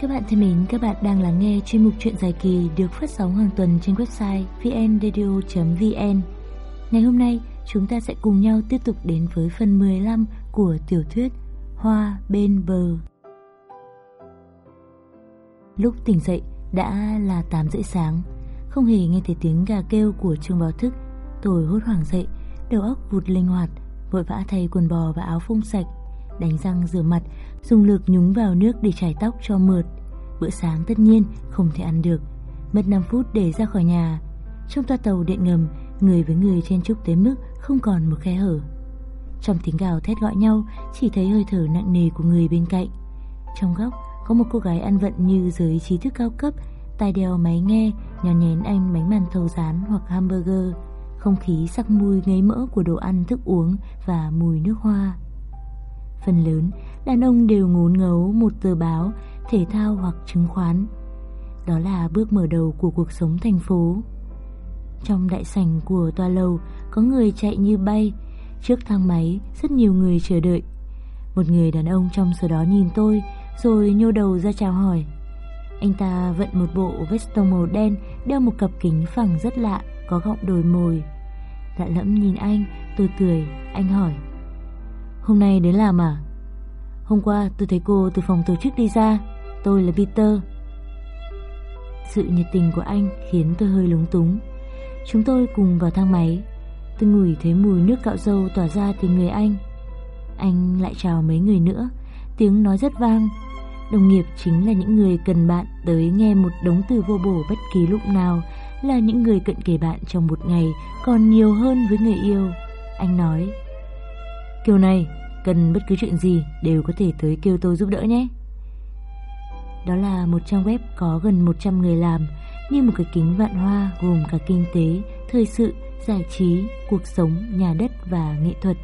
Các bạn thân mến, các bạn đang lắng nghe chuyên mục truyện dài kỳ được phát sóng hàng tuần trên website vnradio.vn. Ngày hôm nay, chúng ta sẽ cùng nhau tiếp tục đến với phần 15 của tiểu thuyết Hoa bên bờ. Lúc tỉnh dậy đã là 8 rưỡi sáng, không hề nghe thấy tiếng gà kêu của chuông báo thức. Tôi hốt hoảng dậy, đầu óc vụt linh hoạt, vội vã thay quần bò và áo phông sạch, đánh răng rửa mặt, dùng lược nhúng vào nước để chải tóc cho mượt. Bữa sáng tất nhiên không thể ăn được, mất 5 phút để ra khỏi nhà. Trong toa tàu điện ngầm, người với người chen chúc tới mức không còn một khe hở. Trong tiếng gào thét gọi nhau, chỉ thấy hơi thở nặng nề của người bên cạnh. Trong góc, có một cô gái ăn vận như giới trí thức cao cấp, tai đeo máy nghe, nhỏ nhén anh bánh màn thầu rán hoặc hamburger, không khí sắc mùi ngấy mỡ của đồ ăn thức uống và mùi nước hoa. Phần lớn, đàn ông đều ngốn ngấu một tờ báo, thể thao hoặc chứng khoán. Đó là bước mở đầu của cuộc sống thành phố. Trong đại sảnh của tòa lầu, có người chạy như bay. Trước thang máy, rất nhiều người chờ đợi. Một người đàn ông trong số đó nhìn tôi, rồi nhô đầu ra chào hỏi. Anh ta vận một bộ veston màu đen, đeo một cặp kính phẳng rất lạ, có gọng đồi mồi. Lạ lẫm nhìn anh, tôi cười, anh hỏi. Hôm nay đến làm à? Hôm qua tôi thấy cô từ phòng tổ chức đi ra, tôi là Peter. Sự nhiệt tình của anh khiến tôi hơi lúng túng. Chúng tôi cùng vào thang máy. Tôi ngửi thấy mùi nước cạo dâu tỏa ra từ người anh. Anh lại chào mấy người nữa, tiếng nói rất vang. Đồng nghiệp chính là những người cần bạn tới nghe một đống từ vô bổ bất kỳ lúc nào, là những người cận kề bạn trong một ngày còn nhiều hơn với người yêu. Anh nói, Kiểu này, cần bất cứ chuyện gì đều có thể tới kêu tôi giúp đỡ nhé. Đó là một trang web có gần 100 người làm, như một cái kính vạn hoa gồm cả kinh tế, thời sự, giải trí, cuộc sống, nhà đất và nghệ thuật.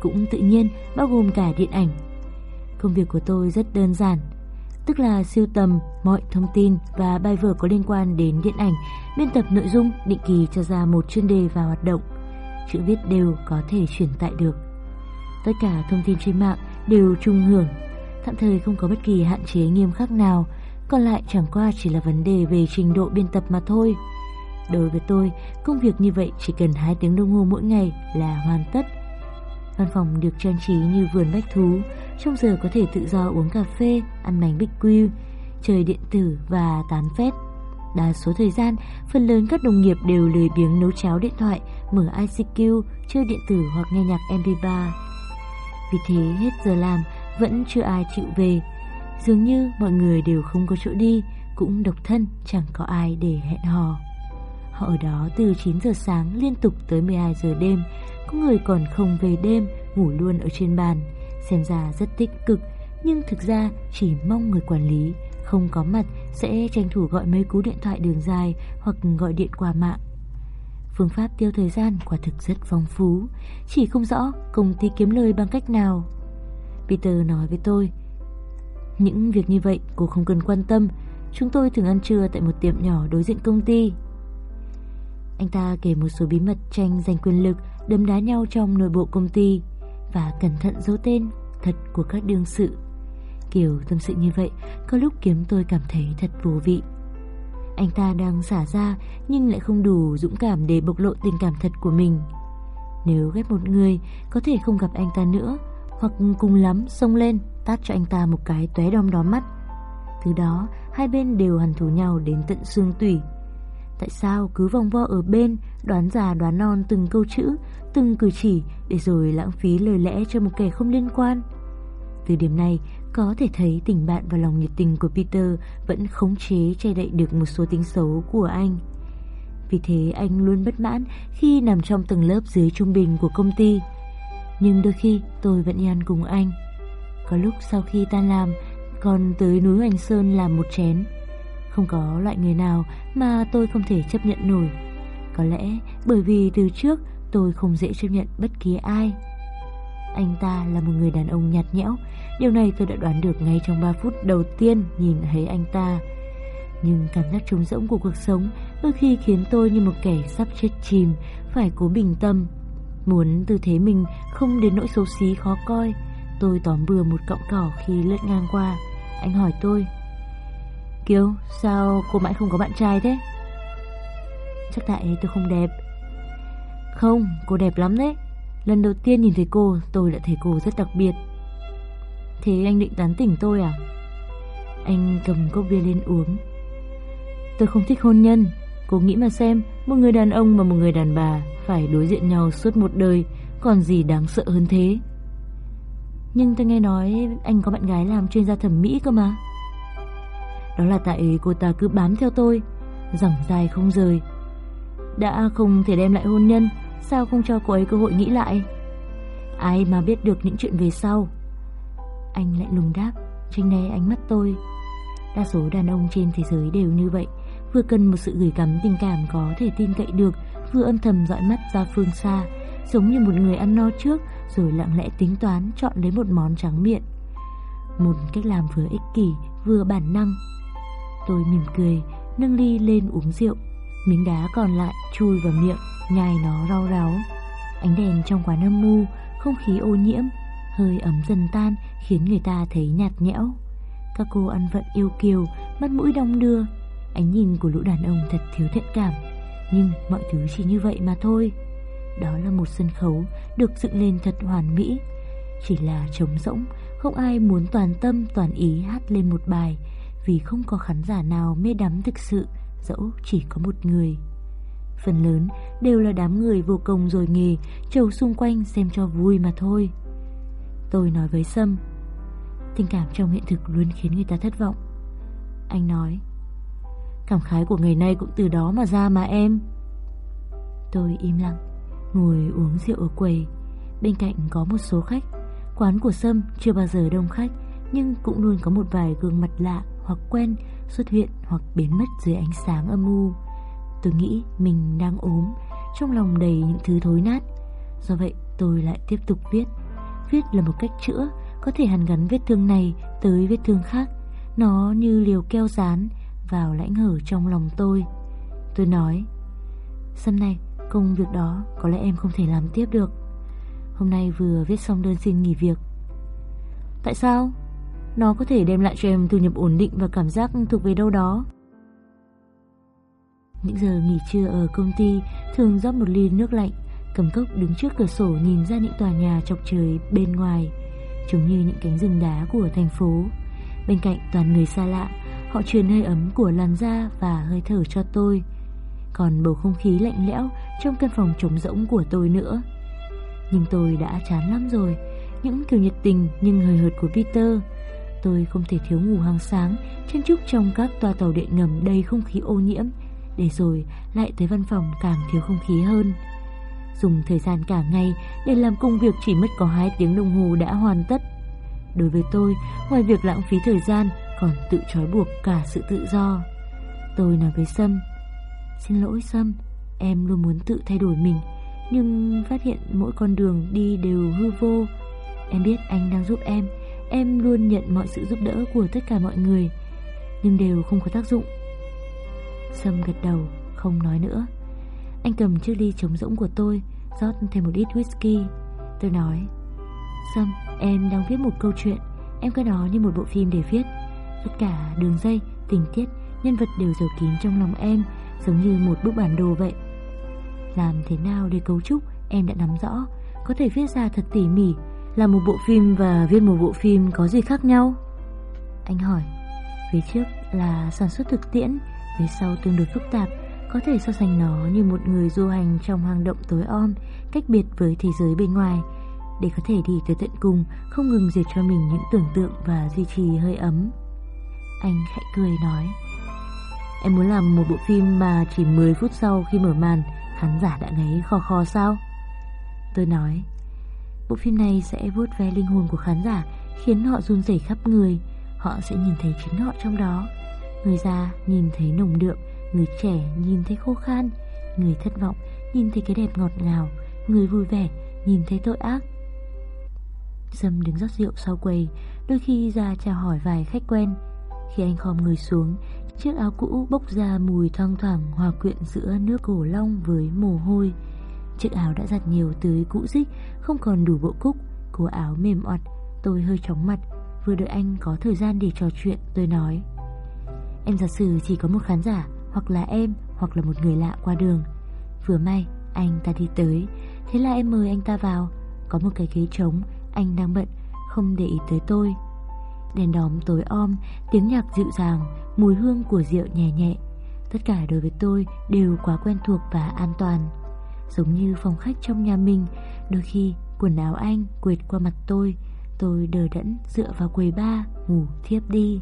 Cũng tự nhiên bao gồm cả điện ảnh. Công việc của tôi rất đơn giản, tức là siêu tầm mọi thông tin và bài vở có liên quan đến điện ảnh, biên tập nội dung định kỳ cho ra một chuyên đề và hoạt động. Chữ viết đều có thể truyền tải được. Tất cả thông tin trên mạng đều chung hưởng, tạm thời không có bất kỳ hạn chế nghiêm khắc nào, còn lại chẳng qua chỉ là vấn đề về trình độ biên tập mà thôi. Đối với tôi, công việc như vậy chỉ cần 2 tiếng đồng hồ mỗi ngày là hoàn tất. Văn phòng được trang trí như vườn bách thú, trong giờ có thể tự do uống cà phê, ăn bánh bích quy, chơi điện tử và tán phét. Đa số thời gian, phần lớn các đồng nghiệp đều lười biếng nấu cháo điện thoại, mở ICQ, chơi điện tử hoặc nghe nhạc MP3. Vì thế hết giờ làm, Vẫn chưa ai chịu về. Dường như mọi người đều không có chỗ đi, Cũng độc thân, chẳng có ai để hẹn hò. Họ ở đó từ 9 giờ sáng liên tục tới 12 giờ đêm, Có người còn không về đêm, Ngủ luôn ở trên bàn. Xem ra rất tích cực, Nhưng thực ra chỉ mong người quản lý Không có mặt sẽ tranh thủ gọi mấy cú điện thoại đường dài Hoặc gọi điện qua mạng. Phương pháp tiêu thời gian quả thực rất phong phú, Chỉ không rõ công ty kiếm lời bằng cách nào. Peter nói với tôi, Những việc như vậy cô không cần quan tâm, Chúng tôi thường ăn trưa tại một tiệm nhỏ đối diện công ty. Anh ta kể một số bí mật tranh giành quyền lực, Đấm đá nhau trong nội bộ công ty Và cẩn thận giấu tên thật của các đương sự. Kiểu tâm sự như vậy, Có lúc kiếm tôi cảm thấy thật vô vị anh ta đang xả ra nhưng lại không đủ dũng cảm để bộc lộ tình cảm thật của mình. Nếu ghét một người, có thể không gặp anh ta nữa, hoặc cùng lắm xông lên tát cho anh ta một cái tóe đom đóm mắt. Từ đó, hai bên đều hằn thù nhau đến tận xương tủy. Tại sao cứ vòng vo ở bên, đoán già đoán non từng câu chữ, từng cử chỉ để rồi lãng phí lời lẽ cho một kẻ không liên quan? Từ điểm này, có thể thấy tình bạn và lòng nhiệt tình của Peter vẫn khống chế che đậy được một số tính xấu của anh. Vì thế anh luôn bất mãn khi nằm trong tầng lớp dưới trung bình của công ty. Nhưng đôi khi tôi vẫn ăn cùng anh. Có lúc sau khi ta làm, còn tới núi Hoành Sơn làm một chén. Không có loại người nào mà tôi không thể chấp nhận nổi. Có lẽ bởi vì từ trước tôi không dễ chấp nhận bất kỳ ai. Anh ta là một người đàn ông nhạt nhẽo. Điều này tôi đã đoán được ngay trong 3 phút đầu tiên nhìn thấy anh ta. Nhưng cảm giác trống rỗng của cuộc sống Đôi khi khiến tôi như một kẻ sắp chết chìm Phải cố bình tâm. Muốn tư thế mình không đến nỗi xấu xí khó coi Tôi tóm bừa một cọng cỏ khi lướt ngang qua. Anh hỏi tôi Kiều, sao cô mãi không có bạn trai thế? Chắc tại tôi không đẹp. Không, cô đẹp lắm đấy. Lần đầu tiên nhìn thấy cô, Tôi đã thấy cô rất đặc biệt. Thế anh định tán tỉnh tôi à? Anh cầm cốc bia lên uống. Tôi không thích hôn nhân. Cô nghĩ mà xem, Một người đàn ông và một người đàn bà Phải đối diện nhau suốt một đời, Còn gì đáng sợ hơn thế? Nhưng tôi nghe nói Anh có bạn gái làm chuyên gia thẩm mỹ cơ mà. Đó là tại cô ta cứ bám theo tôi Giảng dài không rời. Đã không thể đem lại hôn nhân Sao không cho cô ấy cơ hội nghĩ lại? Ai mà biết được những chuyện về sau? Anh lại lùng đáp Tranh né ánh mắt tôi. Đa số đàn ông trên thế giới đều như vậy, Vừa cần một sự gửi gắm tình cảm có thể tin cậy được, Vừa âm thầm dõi mắt ra phương xa, Giống như một người ăn no trước, Rồi lặng lẽ tính toán chọn lấy một món trắng miệng. Một cách làm vừa ích kỷ, Vừa bản năng. Tôi mỉm cười, Nâng ly lên uống rượu. Miếng đá còn lại chui vào miệng nhai nó rau ráu. Ánh đèn trong quán âm mưu, không khí ô nhiễm, hơi ấm dần tan khiến người ta thấy nhạt nhẽo. Các cô ăn vận yêu kiều, mắt mũi đong đưa. Ánh nhìn của lũ đàn ông thật thiếu thiện cảm, nhưng mọi thứ chỉ như vậy mà thôi. Đó là một sân khấu được dựng lên thật hoàn mỹ, chỉ là trống rỗng, không ai muốn toàn tâm toàn ý hát lên một bài vì không có khán giả nào mê đắm thực sự, dẫu chỉ có một người phần lớn đều là đám người vô công rồi nghề, trầu xung quanh xem cho vui mà thôi. Tôi nói với Sâm, tình cảm trong hiện thực luôn khiến người ta thất vọng. Anh nói, cảm khái của ngày nay cũng từ đó mà ra mà em. Tôi im lặng, ngồi uống rượu ở quầy. Bên cạnh có một số khách. Quán của Sâm chưa bao giờ đông khách, nhưng cũng luôn có một vài gương mặt lạ hoặc quen xuất hiện hoặc biến mất dưới ánh sáng âm u. Tôi nghĩ mình đang ốm. Trong lòng đầy những thứ thối nát. Do vậy, tôi lại tiếp tục viết. Viết là một cách chữa, Có thể hàn gắn vết thương này tới vết thương khác. Nó như liều keo dán Vào lãnh hở trong lòng tôi. Tôi nói Sâm này, công việc đó Có lẽ em không thể làm tiếp được. Hôm nay vừa viết xong đơn xin nghỉ việc. Tại sao? Nó có thể đem lại cho em thu nhập ổn định Và cảm giác thuộc về đâu đó những giờ nghỉ trưa ở công ty thường rót một ly nước lạnh, cầm cốc đứng trước cửa sổ nhìn ra những tòa nhà chọc trời bên ngoài, chúng như những cánh rừng đá của thành phố. Bên cạnh toàn người xa lạ, họ truyền hơi ấm của làn da và hơi thở cho tôi. Còn bầu không khí lạnh lẽo trong căn phòng trống rỗng của tôi nữa. Nhưng tôi đã chán lắm rồi, những kiểu nhiệt tình nhưng hơi hợt của Peter. Tôi không thể thiếu ngủ hàng sáng, chen chúc trong các toa tàu điện ngầm đầy không khí ô nhiễm, để rồi lại tới văn phòng càng thiếu không khí hơn. Dùng thời gian cả ngày để làm công việc chỉ mất có 2 tiếng đồng hồ đã hoàn tất. Đối với tôi, ngoài việc lãng phí thời gian còn tự trói buộc cả sự tự do. Tôi nói với Sâm, xin lỗi Sâm, em luôn muốn tự thay đổi mình, nhưng phát hiện mỗi con đường đi đều hư vô. Em biết anh đang giúp em, em luôn nhận mọi sự giúp đỡ của tất cả mọi người, nhưng đều không có tác dụng. Sâm gật đầu, không nói nữa. Anh cầm chiếc ly trống rỗng của tôi, rót thêm một ít whisky. Tôi nói, Sâm, em đang viết một câu chuyện, em coi nó như một bộ phim để viết. Tất cả đường dây, tình tiết, nhân vật đều giấu kín trong lòng em, giống như một bức bản đồ vậy. Làm thế nào để cấu trúc, em đã nắm rõ, có thể viết ra thật tỉ mỉ. Là một bộ phim và viết một bộ phim có gì khác nhau? Anh hỏi, phía trước là sản xuất thực tiễn, về sau tương đối phức tạp, Có thể so sánh nó như một người du hành trong hang động tối om, Cách biệt với thế giới bên ngoài. Để có thể đi tới tận cùng, Không ngừng diệt cho mình những tưởng tượng Và duy trì hơi ấm. Anh khẽ cười nói, Em muốn làm một bộ phim mà chỉ 10 phút sau khi mở màn, Khán giả đã ngáy khò khò sao? Tôi nói, Bộ phim này sẽ vuốt ve linh hồn của khán giả, Khiến họ run rẩy khắp người. Họ sẽ nhìn thấy chính họ trong đó. Người già nhìn thấy nồng đượm, người trẻ nhìn thấy khô khan, người thất vọng nhìn thấy cái đẹp ngọt ngào, người vui vẻ nhìn thấy tội ác. Sâm đứng rót rượu sau quầy, đôi khi ra chào hỏi vài khách quen. Khi anh khom người xuống, chiếc áo cũ bốc ra mùi thoang thoảng hòa quyện giữa nước cổ long với mồ hôi. Chiếc áo đã giặt nhiều tới cũ dích, không còn đủ bộ cúc, cổ áo mềm oặt, tôi hơi chóng mặt. Vừa đợi anh có thời gian để trò chuyện, tôi nói. Em giả sử chỉ có một khán giả, Hoặc là em, hoặc là một người lạ qua đường. Vừa may, anh ta đi tới. Thế là em mời anh ta vào. Có một cái ghế trống, Anh đang bận, Không để ý tới tôi. Đèn đóm tối om, Tiếng nhạc dịu dàng, Mùi hương của rượu nhẹ nhẹ. Tất cả đối với tôi đều quá quen thuộc và an toàn. Giống như phòng khách trong nhà mình, Đôi khi quần áo anh quệt qua mặt tôi Tôi đờ đẫn dựa vào quầy ba Ngủ thiếp đi.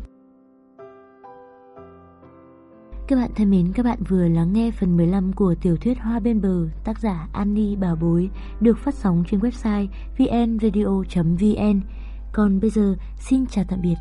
Các bạn thân mến, các bạn vừa lắng nghe phần 15 của tiểu thuyết Hoa bên bờ, tác giả Annie Bảo Bối, được phát sóng trên website vnradio.vn. Còn bây giờ, xin chào tạm biệt